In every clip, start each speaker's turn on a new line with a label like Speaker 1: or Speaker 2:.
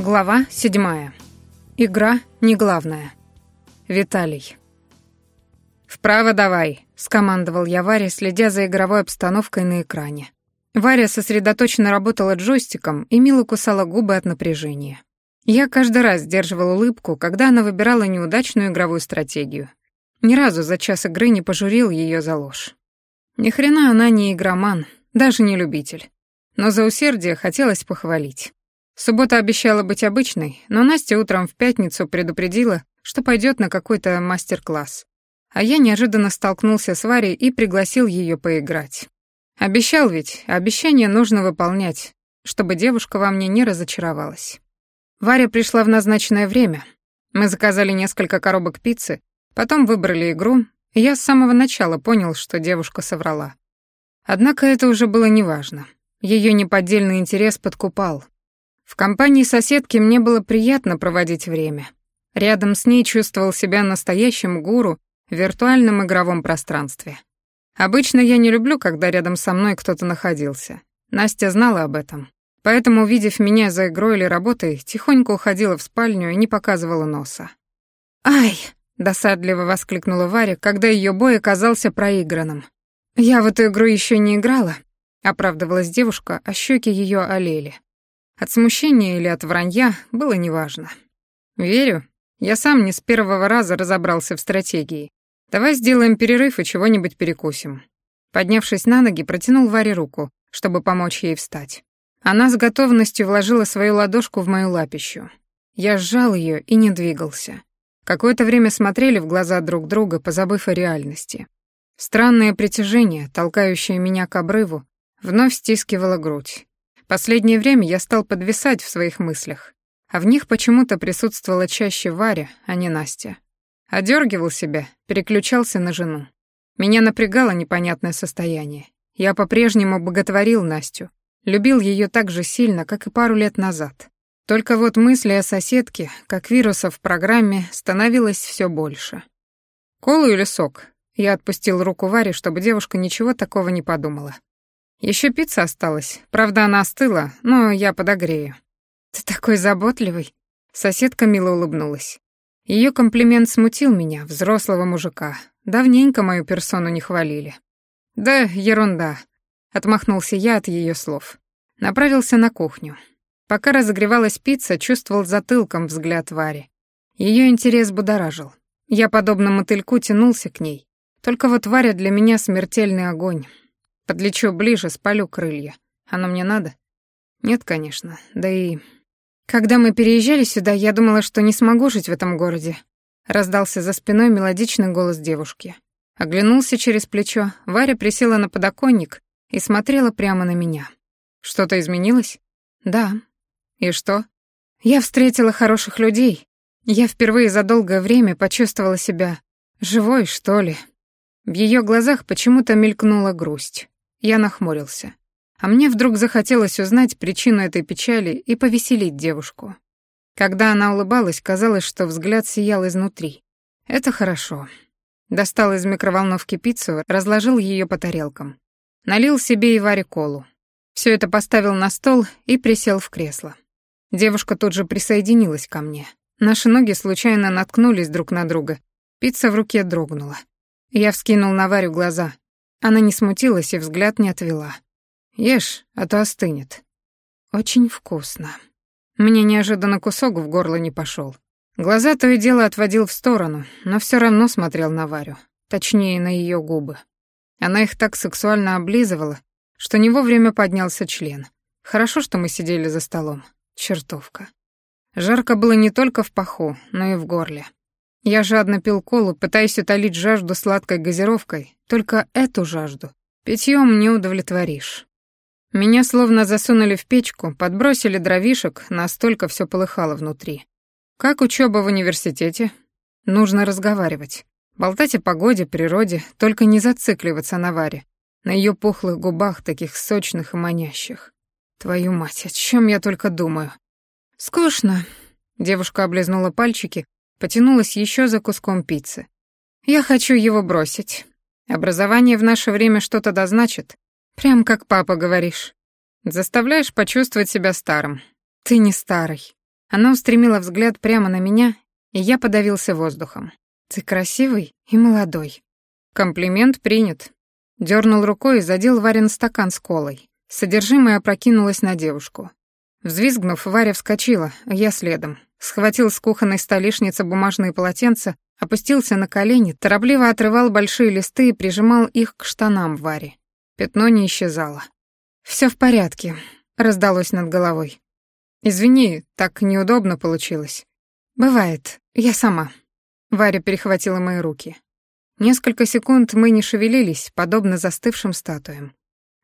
Speaker 1: Глава седьмая. Игра не главная. Виталий. «Вправо давай», — скомандовал я Варе, следя за игровой обстановкой на экране. Варя сосредоточенно работала джойстиком и мило кусала губы от напряжения. Я каждый раз сдерживал улыбку, когда она выбирала неудачную игровую стратегию. Ни разу за час игры не пожурил ее за ложь. Ни хрена она не игроман, даже не любитель. Но за усердие хотелось похвалить. Суббота обещала быть обычной, но Настя утром в пятницу предупредила, что пойдет на какой-то мастер-класс. А я неожиданно столкнулся с Варей и пригласил ее поиграть. Обещал ведь, обещание нужно выполнять, чтобы девушка во мне не разочаровалась. Варя пришла в назначенное время. Мы заказали несколько коробок пиццы, потом выбрали игру, и я с самого начала понял, что девушка соврала. Однако это уже было неважно. Ее неподдельный интерес подкупал, в компании соседки мне было приятно проводить время. Рядом с ней чувствовал себя настоящим гуру в виртуальном игровом пространстве. Обычно я не люблю, когда рядом со мной кто-то находился. Настя знала об этом. Поэтому, увидев меня за игрой или работой, тихонько уходила в спальню и не показывала носа. «Ай!» — досадливо воскликнула Варя, когда ее бой оказался проигранным. «Я в эту игру еще не играла», — оправдывалась девушка, а щеки ее олели. От смущения или от вранья было неважно. Верю, я сам не с первого раза разобрался в стратегии. Давай сделаем перерыв и чего-нибудь перекусим. Поднявшись на ноги, протянул Варе руку, чтобы помочь ей встать. Она с готовностью вложила свою ладошку в мою лапищу. Я сжал ее и не двигался. Какое-то время смотрели в глаза друг друга, позабыв о реальности. Странное притяжение, толкающее меня к обрыву, вновь стискивало грудь. Последнее время я стал подвисать в своих мыслях, а в них почему-то присутствовала чаще Варя, а не Настя. Одергивал себя, переключался на жену. Меня напрягало непонятное состояние. Я по-прежнему боготворил Настю, любил ее так же сильно, как и пару лет назад. Только вот мысли о соседке, как вируса в программе, становилось все больше. «Колу или сок?» Я отпустил руку Варе, чтобы девушка ничего такого не подумала. Еще пицца осталась. Правда, она остыла, но я подогрею. Ты такой заботливый. Соседка мило улыбнулась. Ее комплимент смутил меня, взрослого мужика. Давненько мою персону не хвалили. Да, ерунда. Отмахнулся я от ее слов. Направился на кухню. Пока разогревалась пицца, чувствовал затылком взгляд Вари. Ее интерес будоражил. Я, подобно мотыльку, тянулся к ней. Только вот Варя для меня смертельный огонь. Подлечу ближе, спалю крылья. Оно мне надо? Нет, конечно. Да и... Когда мы переезжали сюда, я думала, что не смогу жить в этом городе. Раздался за спиной мелодичный голос девушки. Оглянулся через плечо, Варя присела на подоконник и смотрела прямо на меня. Что-то изменилось? Да. И что? Я встретила хороших людей. Я впервые за долгое время почувствовала себя живой, что ли. В ее глазах почему-то мелькнула грусть. Я нахмурился. А мне вдруг захотелось узнать причину этой печали и повеселить девушку. Когда она улыбалась, казалось, что взгляд сиял изнутри. Это хорошо. Достал из микроволновки пиццу, разложил ее по тарелкам. Налил себе и Варе колу. Все это поставил на стол и присел в кресло. Девушка тут же присоединилась ко мне. Наши ноги случайно наткнулись друг на друга. Пицца в руке дрогнула. Я вскинул на Варю глаза. Она не смутилась и взгляд не отвела. «Ешь, а то остынет». «Очень вкусно». Мне неожиданно кусок в горло не пошел. Глаза то и дело отводил в сторону, но все равно смотрел на Варю, точнее, на ее губы. Она их так сексуально облизывала, что не вовремя поднялся член. Хорошо, что мы сидели за столом. Чертовка. Жарко было не только в паху, но и в горле. Я жадно пил колу, пытаясь утолить жажду сладкой газировкой, только эту жажду питьем не удовлетворишь. Меня словно засунули в печку, подбросили дровишек, настолько все полыхало внутри. Как учеба в университете? Нужно разговаривать. Болтать о погоде, природе, только не зацикливаться на Варе. На ее пухлых губах, таких сочных и манящих. Твою мать, о чем я только думаю. Скучно. Девушка облизнула пальчики, потянулась еще за куском пиццы. «Я хочу его бросить. Образование в наше время что-то дозначит. Прям как папа говоришь. Заставляешь почувствовать себя старым. Ты не старый». Она устремила взгляд прямо на меня, и я подавился воздухом. «Ты красивый и молодой». Комплимент принят. Дёрнул рукой и задел Варин стакан с колой. Содержимое опрокинулось на девушку. Взвизгнув, Варя вскочила, а я следом. Схватил с кухонной столешницы бумажные полотенца, опустился на колени, торопливо отрывал большие листы и прижимал их к штанам Варе. Пятно не исчезало. «Всё в порядке», — раздалось над головой. «Извини, так неудобно получилось». «Бывает, я сама». Варя перехватила мои руки. Несколько секунд мы не шевелились, подобно застывшим статуям.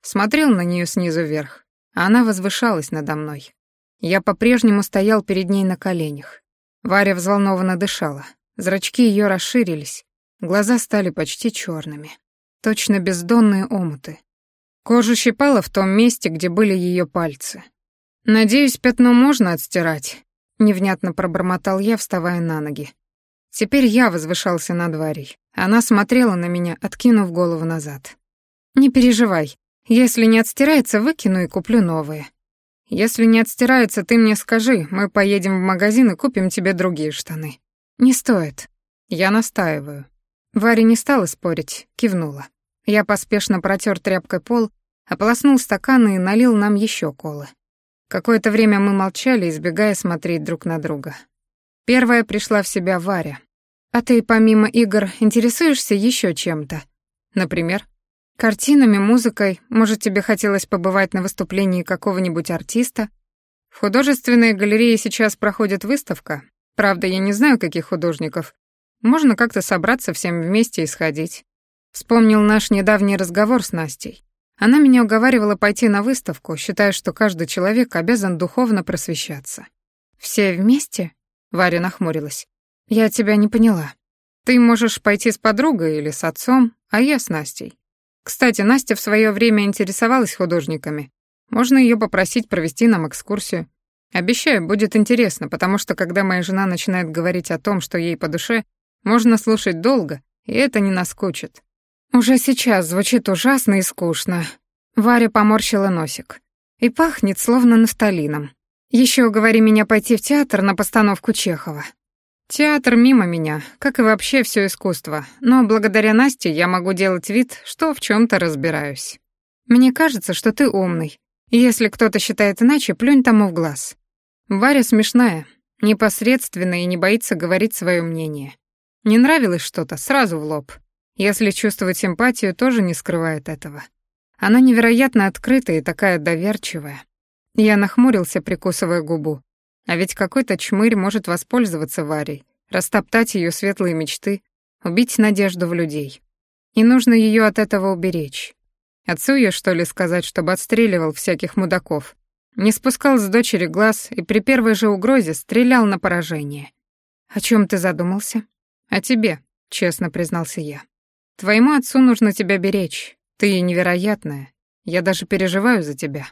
Speaker 1: Смотрел на нее снизу вверх, а она возвышалась надо мной. Я по-прежнему стоял перед ней на коленях. Варя взволнованно дышала. Зрачки ее расширились, глаза стали почти черными. Точно бездонные омуты. Кожу щипала в том месте, где были ее пальцы. «Надеюсь, пятно можно отстирать», — невнятно пробормотал я, вставая на ноги. Теперь я возвышался над Варей. Она смотрела на меня, откинув голову назад. «Не переживай. Если не отстирается, выкину и куплю новые. Если не отстирается, ты мне скажи, мы поедем в магазин и купим тебе другие штаны». «Не стоит». Я настаиваю. Варя не стала спорить, кивнула. Я поспешно протер тряпкой пол, ополоснул стаканы и налил нам еще колы. Какое-то время мы молчали, избегая смотреть друг на друга. Первая пришла в себя Варя. А ты помимо игр интересуешься еще чем-то? Например, картинами, музыкой? Может, тебе хотелось побывать на выступлении какого-нибудь артиста? В художественной галерее сейчас проходит выставка. Правда, я не знаю, каких художников. Можно как-то собраться всем вместе и сходить. Вспомнил наш недавний разговор с Настей. Она меня уговаривала пойти на выставку, считая, что каждый человек обязан духовно просвещаться. «Все вместе?» — Варя нахмурилась. «Я тебя не поняла. Ты можешь пойти с подругой или с отцом, а я с Настей. Кстати, Настя в свое время интересовалась художниками. Можно ее попросить провести нам экскурсию. Обещаю, будет интересно, потому что когда моя жена начинает говорить о том, что ей по душе, можно слушать долго, и это не наскучит. Уже сейчас звучит ужасно и скучно. Варя поморщила носик. И пахнет словно нафталином. Еще уговори меня пойти в театр на постановку Чехова. Театр мимо меня, как и вообще все искусство, но благодаря Насте я могу делать вид, что в чем то разбираюсь. Мне кажется, что ты умный. Если кто-то считает иначе, плюнь тому в глаз. Варя смешная, непосредственная и не боится говорить свое мнение. Не нравилось что-то, сразу в лоб. Если чувствовать симпатию, тоже не скрывает этого. Она невероятно открытая и такая доверчивая. Я нахмурился, прикусывая губу. А ведь какой-то чмырь может воспользоваться Варей, растоптать ее светлые мечты, убить надежду в людей. И нужно ее от этого уберечь. Отцу ее, что ли, сказать, чтобы отстреливал всяких мудаков. Не спускал с дочери глаз и при первой же угрозе стрелял на поражение. «О чем ты задумался?» «О тебе», — честно признался я. «Твоему отцу нужно тебя беречь. Ты невероятная. Я даже переживаю за тебя».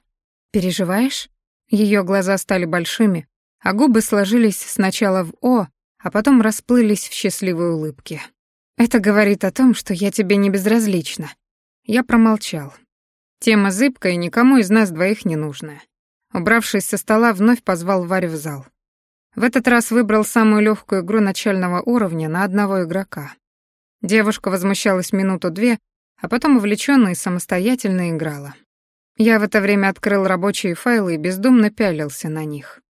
Speaker 1: «Переживаешь?» Ее глаза стали большими, а губы сложились сначала в «О», а потом расплылись в счастливой улыбке. «Это говорит о том, что я тебе не безразлична». Я промолчал. Тема зыбкая и никому из нас двоих не нужная. Убравшись со стола, вновь позвал Варю в зал. В этот раз выбрал самую легкую игру начального уровня на одного игрока. Девушка возмущалась минуту-две, а потом увлечённо и самостоятельно играла. Я в это время открыл рабочие файлы и бездумно пялился на них.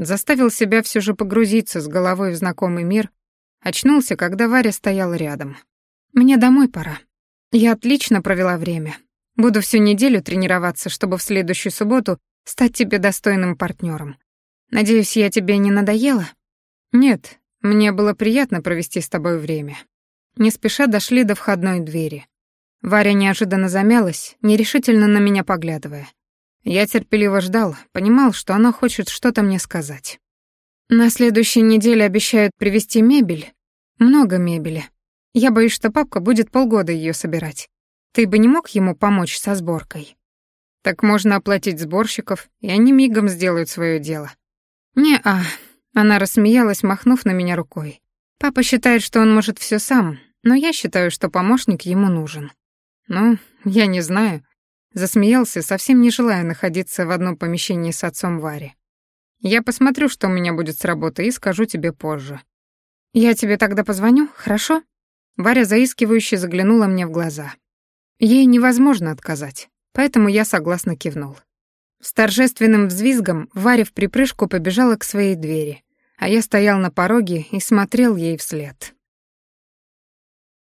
Speaker 1: Заставил себя все же погрузиться с головой в знакомый мир, очнулся, когда Варя стояла рядом. «Мне домой пора. Я отлично провела время. Буду всю неделю тренироваться, чтобы в следующую субботу стать тебе достойным партнером. Надеюсь, я тебе не надоела?» «Нет, мне было приятно провести с тобой время». Не спеша дошли до входной двери. Варя неожиданно замялась, нерешительно на меня поглядывая. Я терпеливо ждал, понимал, что она хочет что-то мне сказать. На следующей неделе обещают привезти мебель. Много мебели. Я боюсь, что папка будет полгода ее собирать. Ты бы не мог ему помочь со сборкой? Так можно оплатить сборщиков, и они мигом сделают свое дело. Не-а, она рассмеялась, махнув на меня рукой. Папа считает, что он может все сам, но я считаю, что помощник ему нужен. Ну, я не знаю. Засмеялся, совсем не желая находиться в одном помещении с отцом Вари. Я посмотрю, что у меня будет с работы, и скажу тебе позже. Я тебе тогда позвоню, хорошо? Варя заискивающе заглянула мне в глаза. Ей невозможно отказать, поэтому я согласно кивнул. С торжественным взвизгом Варя в припрыжку побежала к своей двери, а я стоял на пороге и смотрел ей вслед.